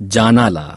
Janala